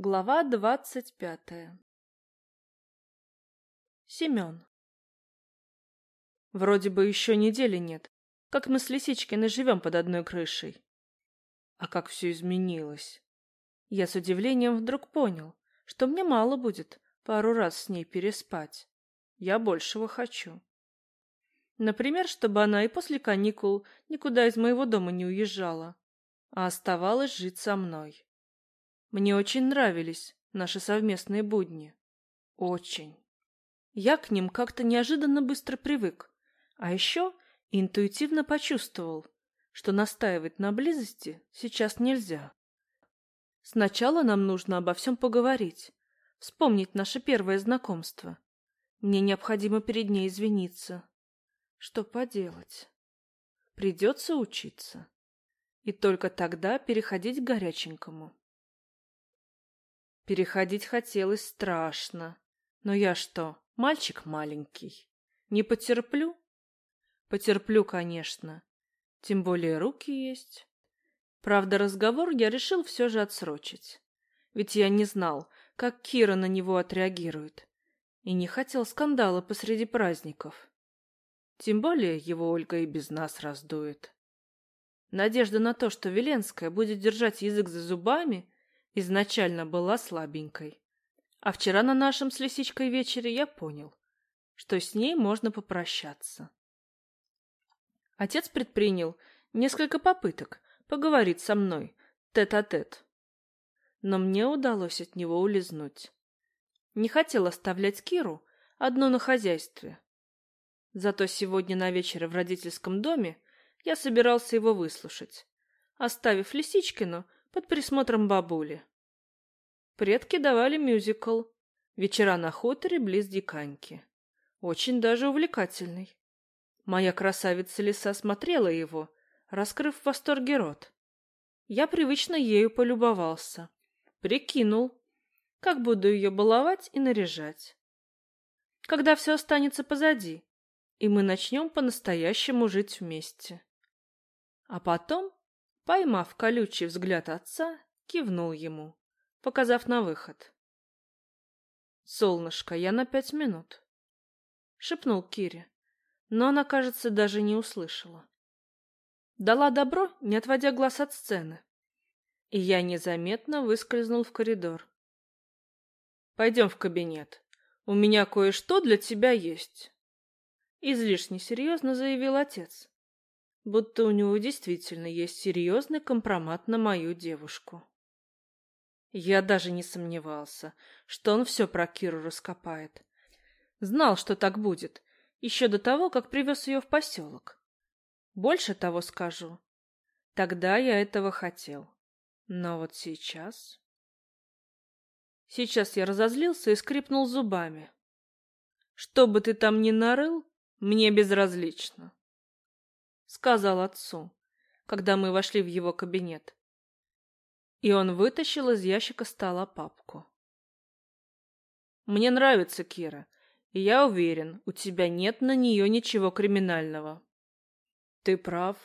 Глава двадцать пятая Семен Вроде бы еще недели нет, как мы с Лисичкиной живем под одной крышей. А как все изменилось. Я с удивлением вдруг понял, что мне мало будет пару раз с ней переспать. Я большего хочу. Например, чтобы она и после каникул никуда из моего дома не уезжала, а оставалась жить со мной. Мне очень нравились наши совместные будни. Очень. Я к ним как-то неожиданно быстро привык. А еще интуитивно почувствовал, что настаивать на близости сейчас нельзя. Сначала нам нужно обо всем поговорить, вспомнить наше первое знакомство. Мне необходимо перед ней извиниться. Что поделать? Придется учиться. И только тогда переходить к горяченькому. Переходить хотелось страшно. Но я что, мальчик маленький? Не потерплю? Потерплю, конечно. Тем более руки есть. Правда, разговор я решил все же отсрочить. Ведь я не знал, как Кира на него отреагирует. И не хотел скандала посреди праздников. Тем более его Ольга и без нас раздует. Надежда на то, что Веленская будет держать язык за зубами, изначально была слабенькой. А вчера на нашем с лисичкой вечере я понял, что с ней можно попрощаться. Отец предпринял несколько попыток поговорить со мной тет-а-тет. -тет. Но мне удалось от него улизнуть. Не хотел оставлять Киру одну на хозяйстве. Зато сегодня на вечере в родительском доме я собирался его выслушать, оставив Лисичкину под присмотром бабули. Предки давали мюзикл «Вечера на хуторе близ Диканьки». Очень даже увлекательный. Моя красавица лиса смотрела его, раскрыв в восторге рот. Я привычно ею полюбовался. Прикинул, как буду ее баловать и наряжать. Когда все останется позади, и мы начнем по-настоящему жить вместе. А потом Поймав колючий взгляд отца, кивнул ему, показав на выход. «Солнышко, я на пять минут», — шепнул Кире, но она, кажется, даже не услышала. Дала добро, не отводя глаз от сцены, и я незаметно выскользнул в коридор. «Пойдем в кабинет. У меня кое-что для тебя есть», — излишне серьезно заявил отец будто у него действительно есть серьезный компромат на мою девушку. Я даже не сомневался, что он все про Киру раскопает. Знал, что так будет, еще до того, как привез ее в поселок. Больше того скажу. Тогда я этого хотел. Но вот сейчас... Сейчас я разозлился и скрипнул зубами. Что бы ты там ни нарыл, мне безразлично сказал отцу, когда мы вошли в его кабинет. И он вытащил из ящика стола папку. Мне нравится Кира, и я уверен, у тебя нет на нее ничего криминального. Ты прав,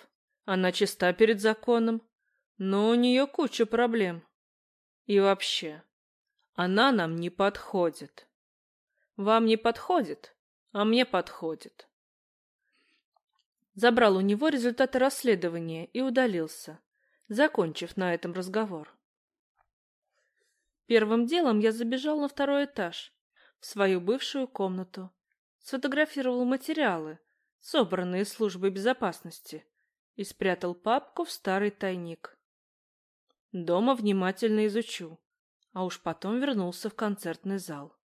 она чиста перед законом, но у нее куча проблем. И вообще, она нам не подходит. Вам не подходит, а мне подходит забрал у него результаты расследования и удалился, закончив на этом разговор. Первым делом я забежал на второй этаж, в свою бывшую комнату, сфотографировал материалы, собранные службой безопасности, и спрятал папку в старый тайник. Дома внимательно изучу, а уж потом вернулся в концертный зал.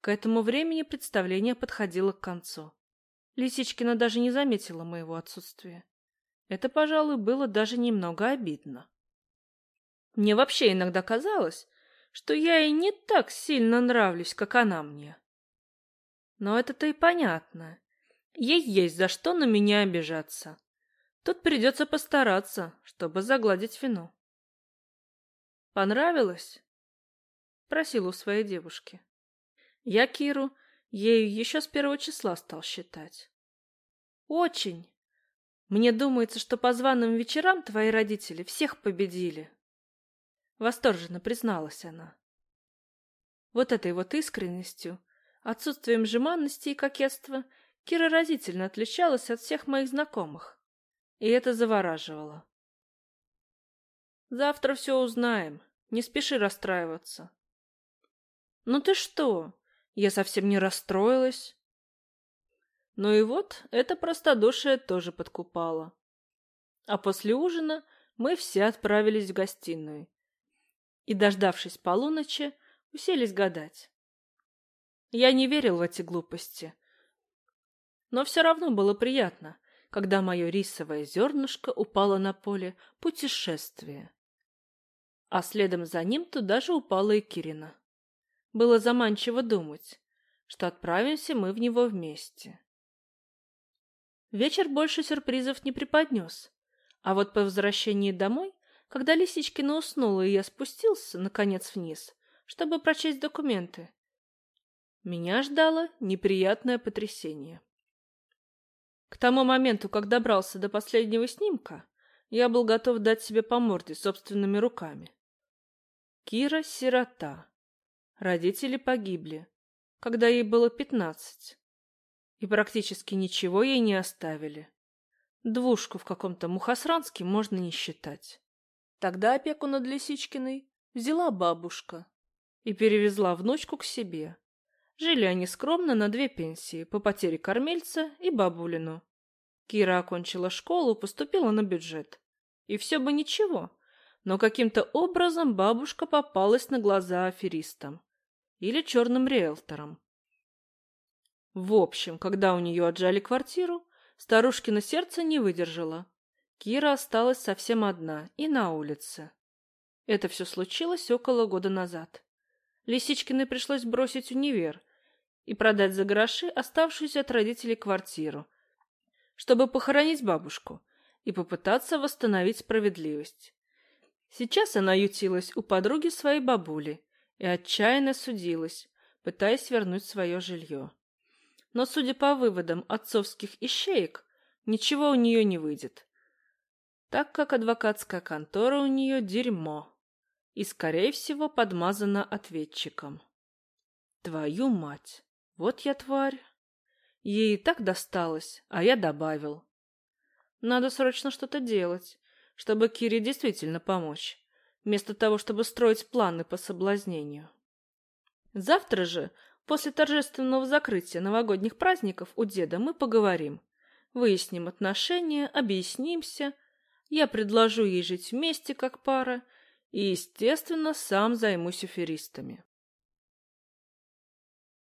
К этому времени представление подходило к концу. Лисичкина даже не заметила моего отсутствия. Это, пожалуй, было даже немного обидно. Мне вообще иногда казалось, что я ей не так сильно нравлюсь, как она мне. Но это-то и понятно. Ей есть за что на меня обижаться. Тут придется постараться, чтобы загладить вину. «Понравилось?» — просил у своей девушки. Я Киру Ею еще с первого числа стал считать. Очень. Мне думается, что по званым вечерам твои родители всех победили. Восторженно призналась она. Вот этой вот искренностью, отсутствием жеманности и кокетства Кира разительно отличалась от всех моих знакомых. И это завораживало. Завтра все узнаем. Не спеши расстраиваться. Ну ты что? Я совсем не расстроилась. Ну и вот, это простодушие тоже подкупало. А после ужина мы все отправились в гостиную. И, дождавшись полуночи, уселись гадать. Я не верил в эти глупости. Но все равно было приятно, когда мое рисовое зернышко упало на поле путешествия. А следом за ним туда же упала и Кирина. Было заманчиво думать, что отправимся мы в него вместе. Вечер больше сюрпризов не преподнес, а вот по возвращении домой, когда Лисичкина уснула и я спустился, наконец, вниз, чтобы прочесть документы, меня ждало неприятное потрясение. К тому моменту, как добрался до последнего снимка, я был готов дать себе по морде собственными руками. Кира — сирота. Родители погибли, когда ей было пятнадцать. И практически ничего ей не оставили. Двушку в каком-то Мухосранске можно не считать. Тогда опеку над Лисичкиной взяла бабушка и перевезла внучку к себе. Жили они скромно на две пенсии по потере кормильца и бабулину. Кира окончила школу, поступила на бюджет. И все бы ничего, но каким-то образом бабушка попалась на глаза аферистам или черным риэлторам. В общем, когда у нее отжали квартиру, старушкино сердце не выдержало. Кира осталась совсем одна и на улице. Это все случилось около года назад. Лисичкиной пришлось бросить универ и продать за гроши оставшуюся от родителей квартиру, чтобы похоронить бабушку и попытаться восстановить справедливость. Сейчас она ютилась у подруги своей бабули и отчаянно судилась, пытаясь вернуть свое жилье. Но, судя по выводам отцовских ищеек, ничего у нее не выйдет, так как адвокатская контора у нее дерьмо и, скорее всего, подмазана ответчиком. Твою мать! Вот я тварь! Ей и так досталось, а я добавил. Надо срочно что-то делать, чтобы Кире действительно помочь, вместо того, чтобы строить планы по соблазнению. Завтра же, после торжественного закрытия новогодних праздников у деда, мы поговорим. Выясним отношения, объяснимся. Я предложу ей жить вместе, как пара, и, естественно, сам займусь аферистами.